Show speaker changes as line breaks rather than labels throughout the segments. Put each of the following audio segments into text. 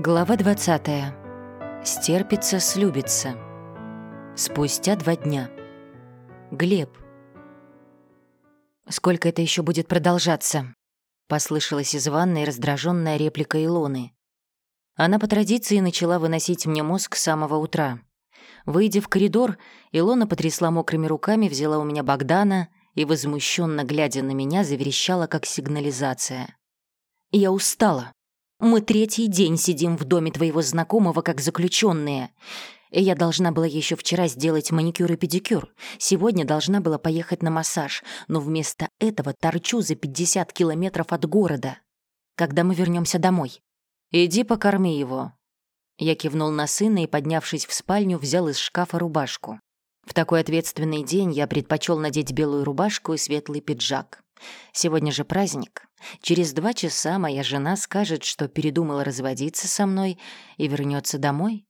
Глава 20. Стерпится, слюбится. Спустя два дня. Глеб. «Сколько это еще будет продолжаться?» — послышалась из ванной раздраженная реплика Илоны. Она по традиции начала выносить мне мозг с самого утра. Выйдя в коридор, Илона потрясла мокрыми руками, взяла у меня Богдана и, возмущенно глядя на меня, заверещала, как сигнализация. «Я устала. Мы третий день сидим в доме твоего знакомого как заключенные. Я должна была еще вчера сделать маникюр и педикюр. Сегодня должна была поехать на массаж, но вместо этого торчу за 50 километров от города. Когда мы вернемся домой? Иди покорми его. Я кивнул на сына и, поднявшись в спальню, взял из шкафа рубашку. В такой ответственный день я предпочел надеть белую рубашку и светлый пиджак. Сегодня же праздник. Через два часа моя жена скажет, что передумала разводиться со мной и вернется домой.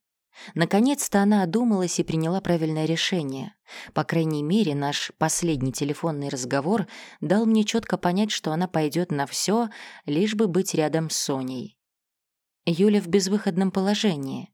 Наконец-то она одумалась и приняла правильное решение. По крайней мере, наш последний телефонный разговор дал мне четко понять, что она пойдет на все, лишь бы быть рядом с Соней. Юля в безвыходном положении.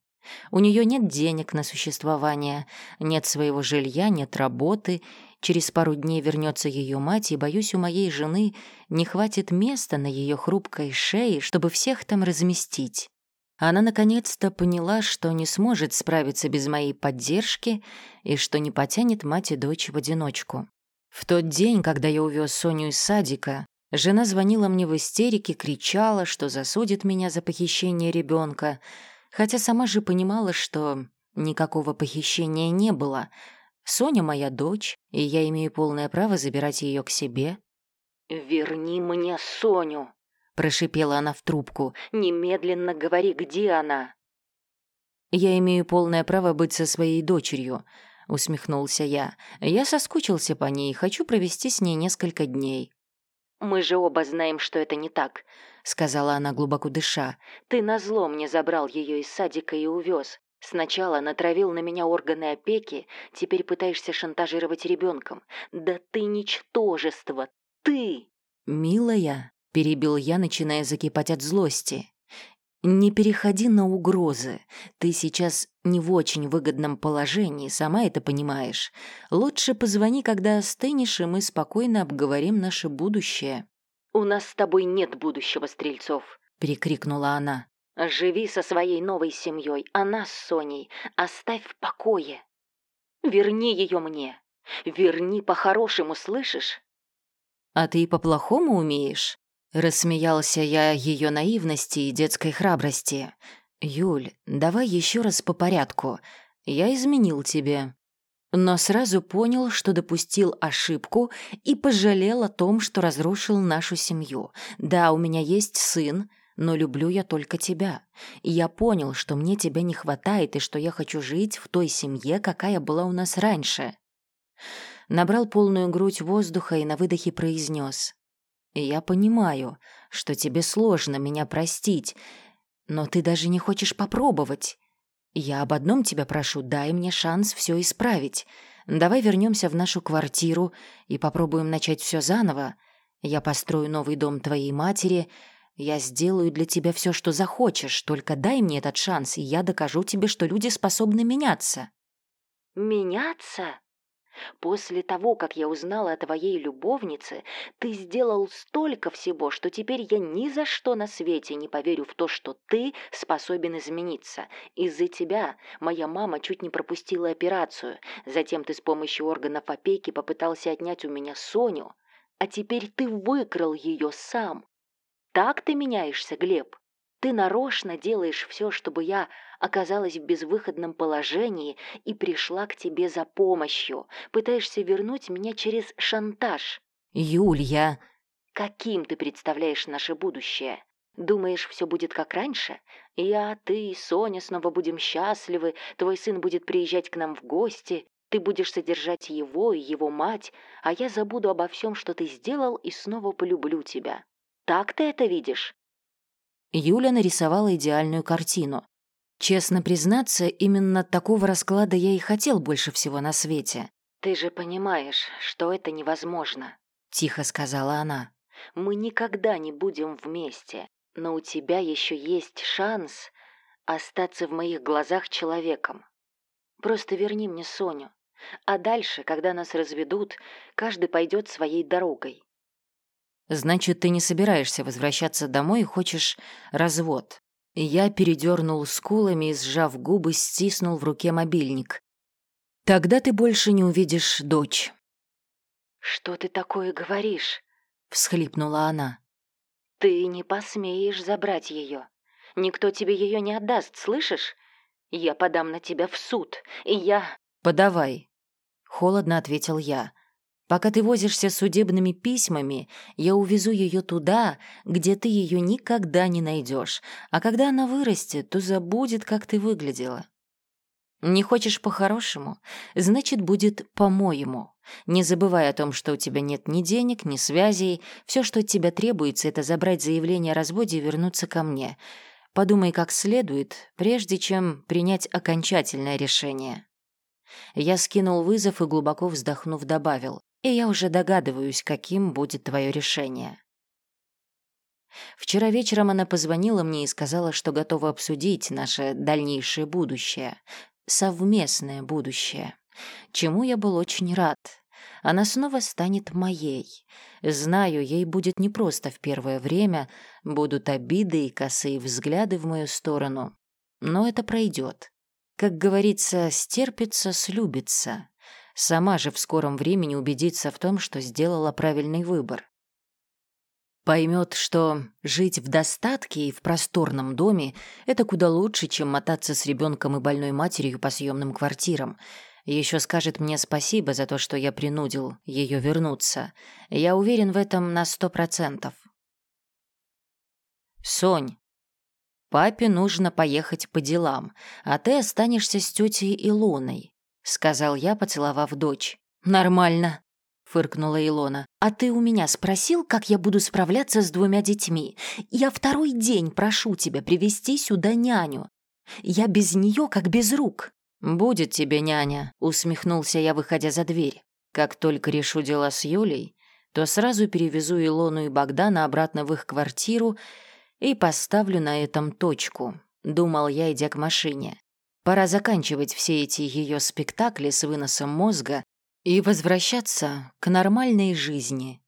У нее нет денег на существование, нет своего жилья, нет работы. Через пару дней вернется ее мать, и, боюсь, у моей жены не хватит места на ее хрупкой шее, чтобы всех там разместить. Она наконец-то поняла, что не сможет справиться без моей поддержки и что не потянет мать и дочь в одиночку. В тот день, когда я увез Соню из садика, жена звонила мне в истерике, кричала, что засудит меня за похищение ребенка, хотя сама же понимала, что никакого похищения не было. Соня моя дочь, и я имею полное право забирать ее к себе.
«Верни мне Соню!» — прошипела она в трубку. «Немедленно говори, где она!»
«Я имею полное право быть со своей дочерью», — усмехнулся я. «Я соскучился по ней и хочу провести с ней несколько дней».
«Мы же оба знаем, что это не так», — сказала она, глубоко дыша. «Ты назло мне забрал ее из садика и увез. Сначала натравил на меня органы опеки, теперь пытаешься шантажировать ребенком. Да ты ничтожество! Ты!»
«Милая», — перебил я, начиная закипать от злости. «Не переходи на угрозы. Ты сейчас не в очень выгодном положении, сама это понимаешь. Лучше позвони, когда остынешь, и мы спокойно обговорим наше будущее».
«У нас с тобой нет будущего, Стрельцов», — перекрикнула она. «Живи со своей новой семьей, а нас с Соней оставь в покое. Верни ее мне. Верни по-хорошему, слышишь?»
«А ты по-плохому умеешь?» Рассмеялся я ее наивности и детской храбрости. «Юль, давай еще раз по порядку. Я изменил тебе но сразу понял, что допустил ошибку и пожалел о том, что разрушил нашу семью. Да, у меня есть сын, но люблю я только тебя. И я понял, что мне тебя не хватает и что я хочу жить в той семье, какая была у нас раньше. Набрал полную грудь воздуха и на выдохе произнес. «Я понимаю, что тебе сложно меня простить, но ты даже не хочешь попробовать. Я об одном тебя прошу, дай мне шанс все исправить. Давай вернемся в нашу квартиру и попробуем начать все заново. Я построю новый дом твоей матери. Я сделаю для тебя все, что захочешь. Только дай мне этот шанс, и я докажу тебе, что люди способны меняться».
«Меняться?» После того, как я узнала о твоей любовнице, ты сделал столько всего, что теперь я ни за что на свете не поверю в то, что ты способен измениться. Из-за тебя моя мама чуть не пропустила операцию. Затем ты с помощью органов опеки попытался отнять у меня Соню. А теперь ты выкрал ее сам. Так ты меняешься, Глеб? Ты нарочно делаешь все, чтобы я оказалась в безвыходном положении и пришла к тебе за помощью. Пытаешься вернуть меня через шантаж.
Юлья...
Каким ты представляешь наше будущее? Думаешь, все будет как раньше? Я, ты и Соня снова будем счастливы, твой сын будет приезжать к нам в гости, ты будешь содержать его и его мать, а я забуду обо всем, что ты сделал, и снова полюблю тебя. Так ты это видишь?
Юля нарисовала идеальную картину. Честно признаться, именно такого расклада я и хотел больше всего на свете.
«Ты же понимаешь, что это невозможно», —
тихо сказала она.
«Мы никогда не будем вместе, но у тебя еще есть шанс остаться в моих глазах человеком. Просто верни мне Соню. А дальше, когда нас разведут, каждый пойдет своей дорогой.
Значит, ты не собираешься возвращаться домой и хочешь развод. Я передернул скулами и, сжав губы, стиснул в руке мобильник. Тогда ты больше не увидишь дочь.
«Что ты такое говоришь?»
— всхлипнула она.
«Ты не посмеешь забрать ее. Никто тебе ее не отдаст, слышишь? Я подам на тебя в суд, и я...»
«Подавай», — холодно ответил я. «Пока ты возишься с судебными письмами, я увезу ее туда, где ты ее никогда не найдешь, а когда она вырастет, то забудет, как ты выглядела». Не хочешь по-хорошему? Значит, будет по-моему. Не забывай о том, что у тебя нет ни денег, ни связей. Все, что от тебя требуется, это забрать заявление о разводе и вернуться ко мне. Подумай как следует, прежде чем принять окончательное решение. Я скинул вызов и, глубоко вздохнув, добавил. И я уже догадываюсь, каким будет твое решение. Вчера вечером она позвонила мне и сказала, что готова обсудить наше дальнейшее будущее совместное будущее, чему я был очень рад. Она снова станет моей. Знаю, ей будет непросто в первое время, будут обиды и косые взгляды в мою сторону. Но это пройдет. Как говорится, стерпится, слюбится. Сама же в скором времени убедится в том, что сделала правильный выбор. Поймет, что жить в достатке и в просторном доме – это куда лучше, чем мотаться с ребенком и больной матерью по съемным квартирам. Еще скажет мне спасибо за то, что я принудил ее вернуться. Я уверен в этом на сто процентов. Сонь, папе нужно поехать по делам, а ты останешься с тетей Илоной, сказал я, поцеловав дочь. Нормально, фыркнула Илона. «А ты у меня спросил, как я буду справляться с двумя детьми? Я второй день прошу тебя привести сюда няню. Я без нее как без рук». «Будет тебе няня», — усмехнулся я, выходя за дверь. «Как только решу дела с Юлей, то сразу перевезу Илону и Богдана обратно в их квартиру и поставлю на этом точку», — думал я, идя к машине. Пора заканчивать все эти ее спектакли с выносом мозга и возвращаться к нормальной жизни.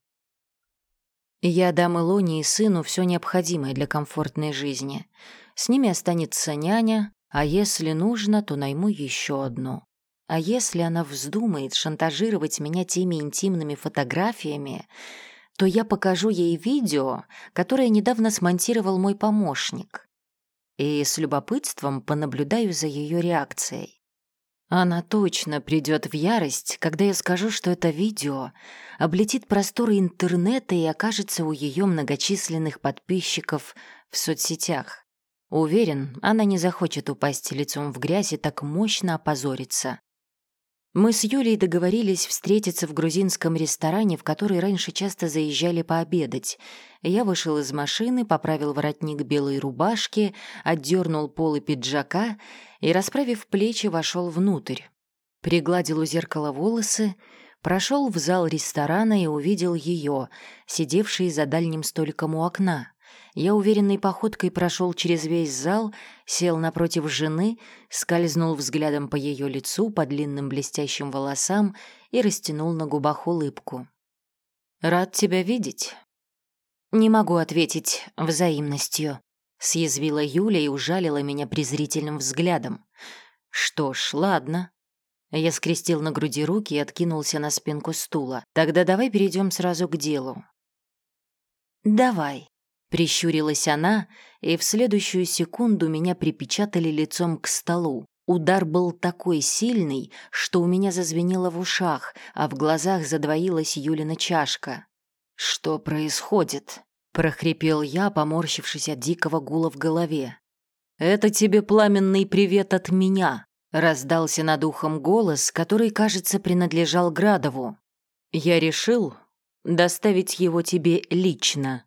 Я дам Илоне и сыну все необходимое для комфортной жизни. С ними останется няня, а если нужно, то найму еще одну. А если она вздумает шантажировать меня теми интимными фотографиями, то я покажу ей видео, которое недавно смонтировал мой помощник. И с любопытством понаблюдаю за ее реакцией. Она точно придет в ярость, когда я скажу, что это видео облетит просторы интернета и окажется у ее многочисленных подписчиков в соцсетях. Уверен, она не захочет упасть лицом в грязь и так мощно опозориться. Мы с Юлей договорились встретиться в грузинском ресторане, в который раньше часто заезжали пообедать. Я вышел из машины, поправил воротник белой рубашки, отдернул полы пиджака и, расправив плечи, вошел внутрь. Пригладил у зеркала волосы, прошел в зал ресторана и увидел ее, сидевшей за дальним столиком у окна. Я уверенной походкой прошел через весь зал, сел напротив жены, скользнул взглядом по ее лицу, по длинным блестящим волосам и растянул на губах улыбку. «Рад тебя видеть». «Не могу ответить взаимностью», — съязвила Юля и ужалила меня презрительным взглядом. «Что ж, ладно». Я скрестил на груди руки и откинулся на спинку стула. «Тогда давай перейдем сразу к делу». «Давай», Прищурилась она, и в следующую секунду меня припечатали лицом к столу. Удар был такой сильный, что у меня зазвенело в ушах, а в глазах задвоилась Юлина чашка. «Что происходит?» — прохрипел я, поморщившись от дикого гула в голове. «Это тебе пламенный привет от меня!» — раздался над ухом голос, который, кажется, принадлежал Градову. «Я решил доставить его тебе лично».